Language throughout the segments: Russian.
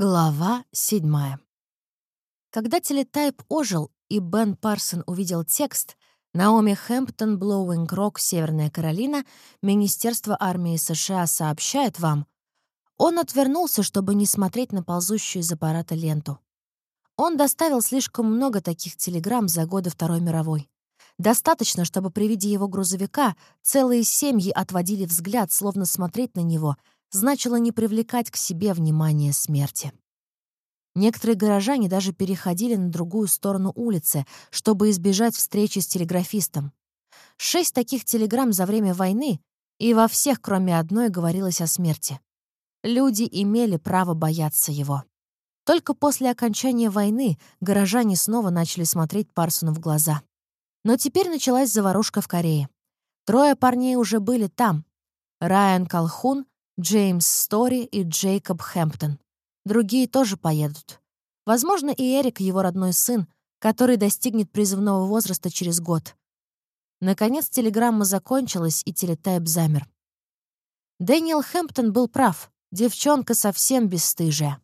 Глава седьмая. Когда телетайп ожил и Бен Парсон увидел текст «Наоми Хэмптон, Блоуинг Рок, Северная Каролина, Министерство армии США сообщает вам», он отвернулся, чтобы не смотреть на ползущую из аппарата ленту. Он доставил слишком много таких телеграмм за годы Второй мировой. Достаточно, чтобы при виде его грузовика целые семьи отводили взгляд, словно смотреть на него — значило не привлекать к себе внимание смерти. Некоторые горожане даже переходили на другую сторону улицы, чтобы избежать встречи с телеграфистом. Шесть таких телеграмм за время войны, и во всех, кроме одной, говорилось о смерти. Люди имели право бояться его. Только после окончания войны горожане снова начали смотреть Парсону в глаза. Но теперь началась заварушка в Корее. Трое парней уже были там. Райан Колхун, Джеймс Стори и Джейкоб Хэмптон. Другие тоже поедут. Возможно, и Эрик, его родной сын, который достигнет призывного возраста через год. Наконец телеграмма закончилась, и телетайп замер. Дэниел Хэмптон был прав. Девчонка совсем бесстыжая.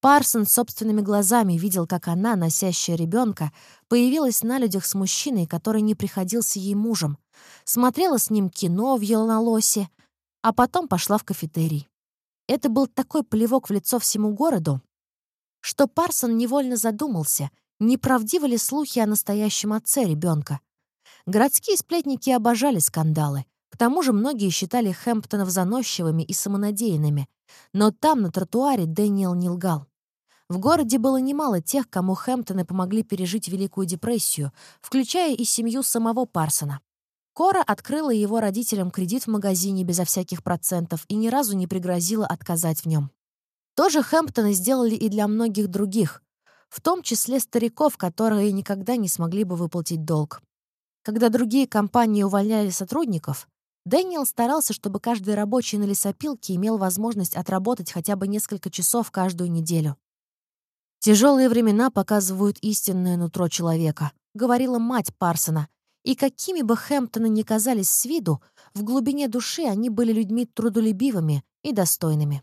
Парсон собственными глазами видел, как она, носящая ребенка, появилась на людях с мужчиной, который не приходился ей мужем, смотрела с ним кино в Елналосе, а потом пошла в кафетерий. Это был такой плевок в лицо всему городу, что Парсон невольно задумался, неправдивы ли слухи о настоящем отце ребенка. Городские сплетники обожали скандалы. К тому же многие считали Хэмптонов заносчивыми и самонадеянными. Но там, на тротуаре, Дэниел не лгал. В городе было немало тех, кому Хэмптоны помогли пережить Великую депрессию, включая и семью самого Парсона. Кора открыла его родителям кредит в магазине безо всяких процентов и ни разу не пригрозила отказать в нем. Тоже Хэмптоны сделали и для многих других, в том числе стариков, которые никогда не смогли бы выплатить долг. Когда другие компании увольняли сотрудников, Дэниел старался, чтобы каждый рабочий на лесопилке имел возможность отработать хотя бы несколько часов каждую неделю. «Тяжелые времена показывают истинное нутро человека», — говорила мать Парсона, и какими бы Хэмптоны ни казались с виду, в глубине души они были людьми трудолюбивыми и достойными.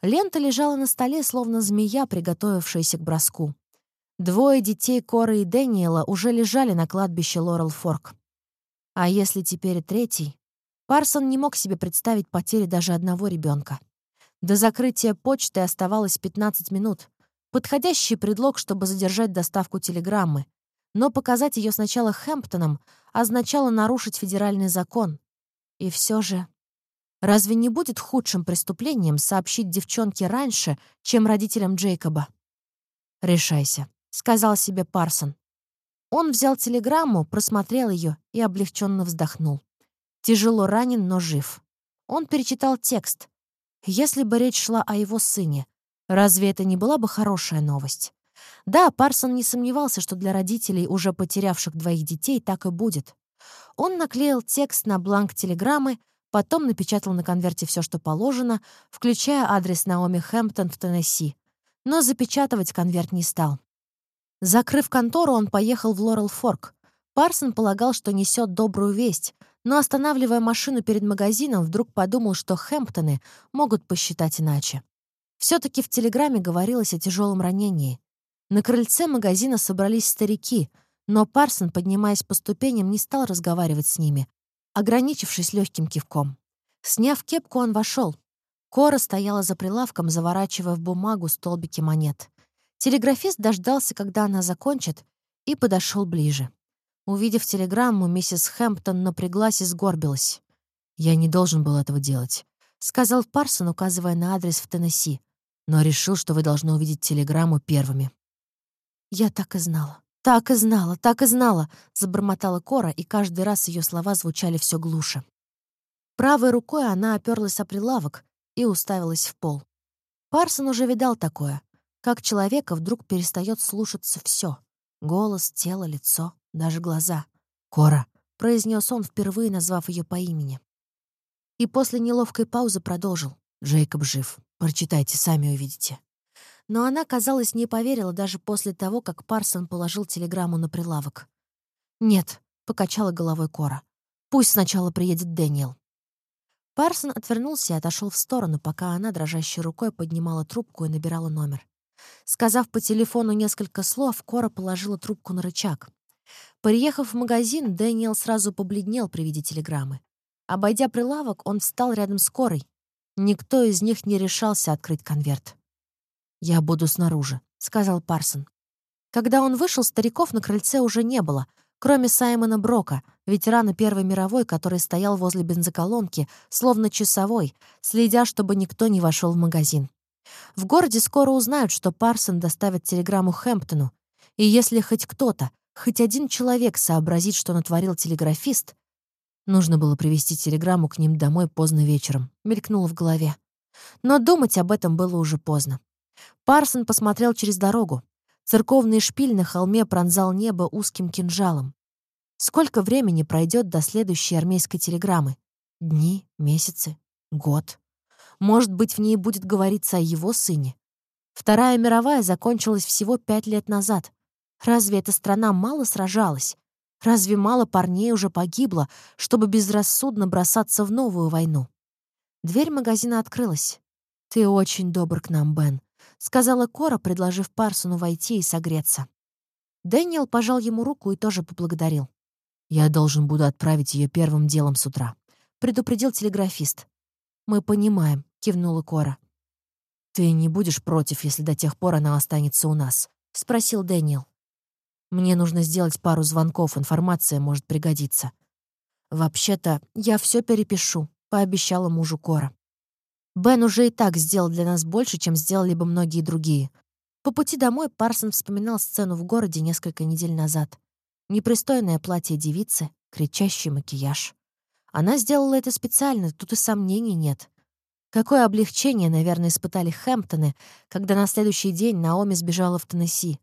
Лента лежала на столе, словно змея, приготовившаяся к броску. Двое детей Коры и Дэниела уже лежали на кладбище Лорел Форк. А если теперь и третий? Парсон не мог себе представить потери даже одного ребенка. До закрытия почты оставалось 15 минут. Подходящий предлог, чтобы задержать доставку телеграммы, но показать ее сначала Хэмптонам означало нарушить федеральный закон. И все же... Разве не будет худшим преступлением сообщить девчонке раньше, чем родителям Джейкоба? «Решайся», — сказал себе Парсон. Он взял телеграмму, просмотрел ее и облегченно вздохнул. Тяжело ранен, но жив. Он перечитал текст. Если бы речь шла о его сыне, разве это не была бы хорошая новость? Да, Парсон не сомневался, что для родителей, уже потерявших двоих детей, так и будет. Он наклеил текст на бланк телеграммы, потом напечатал на конверте все, что положено, включая адрес Наоми Хэмптон в Теннесси. Но запечатывать конверт не стал. Закрыв контору, он поехал в Лорел Форк. Парсон полагал, что несет добрую весть, но, останавливая машину перед магазином, вдруг подумал, что Хэмптоны могут посчитать иначе. все таки в телеграмме говорилось о тяжелом ранении. На крыльце магазина собрались старики, но Парсон, поднимаясь по ступеням, не стал разговаривать с ними, ограничившись легким кивком. Сняв кепку, он вошел. Кора стояла за прилавком, заворачивая в бумагу столбики монет. Телеграфист дождался, когда она закончит, и подошел ближе. Увидев телеграмму, миссис Хэмптон напряглась и сгорбилась. «Я не должен был этого делать», — сказал Парсон, указывая на адрес в Теннесси. «Но решил, что вы должны увидеть телеграмму первыми». «Я так и знала, так и знала, так и знала», — забормотала Кора, и каждый раз ее слова звучали все глуше. Правой рукой она оперлась о прилавок и уставилась в пол. Парсон уже видал такое, как человека вдруг перестает слушаться все: голос, тело, лицо, даже глаза. «Кора», — произнес он, впервые назвав ее по имени. И после неловкой паузы продолжил. «Джейкоб жив. Прочитайте, сами увидите» но она, казалось, не поверила даже после того, как Парсон положил телеграмму на прилавок. «Нет», — покачала головой Кора. «Пусть сначала приедет Дэниел». Парсон отвернулся и отошел в сторону, пока она дрожащей рукой поднимала трубку и набирала номер. Сказав по телефону несколько слов, Кора положила трубку на рычаг. Приехав в магазин, Дэниел сразу побледнел при виде телеграммы. Обойдя прилавок, он встал рядом с Корой. Никто из них не решался открыть конверт. «Я буду снаружи», — сказал Парсон. Когда он вышел, стариков на крыльце уже не было, кроме Саймона Брока, ветерана Первой мировой, который стоял возле бензоколонки, словно часовой, следя, чтобы никто не вошел в магазин. В городе скоро узнают, что Парсон доставит телеграмму Хэмптону, и если хоть кто-то, хоть один человек сообразит, что натворил телеграфист, нужно было привезти телеграмму к ним домой поздно вечером, мелькнуло в голове. Но думать об этом было уже поздно. Парсон посмотрел через дорогу. Церковный шпиль на холме пронзал небо узким кинжалом. Сколько времени пройдет до следующей армейской телеграммы? Дни, месяцы, год. Может быть, в ней будет говориться о его сыне. Вторая мировая закончилась всего пять лет назад. Разве эта страна мало сражалась? Разве мало парней уже погибло, чтобы безрассудно бросаться в новую войну? Дверь магазина открылась. «Ты очень добр к нам, Бен», — сказала Кора, предложив Парсону войти и согреться. Дэниел пожал ему руку и тоже поблагодарил. «Я должен буду отправить ее первым делом с утра», — предупредил телеграфист. «Мы понимаем», — кивнула Кора. «Ты не будешь против, если до тех пор она останется у нас?» — спросил Дэниел. Мне нужно сделать пару звонков, информация может пригодиться. Вообще-то, я все перепишу, пообещала мужу Кора. Бен уже и так сделал для нас больше, чем сделали бы многие другие. По пути домой Парсон вспоминал сцену в городе несколько недель назад. Непристойное платье девицы, кричащий макияж. Она сделала это специально, тут и сомнений нет. Какое облегчение, наверное, испытали Хэмптоны, когда на следующий день Наоми сбежала в Теннесси.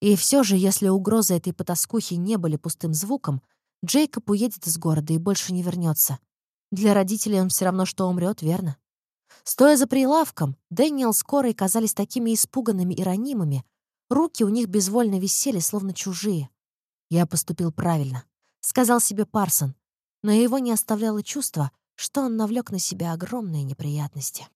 И все же, если угрозы этой потаскухи не были пустым звуком, Джейкоб уедет из города и больше не вернется. Для родителей он все равно, что умрет, верно? Стоя за прилавком, Дэниел с Корой казались такими испуганными и ранимыми. Руки у них безвольно висели, словно чужие. «Я поступил правильно», — сказал себе Парсон, но его не оставляло чувство, что он навлек на себя огромные неприятности.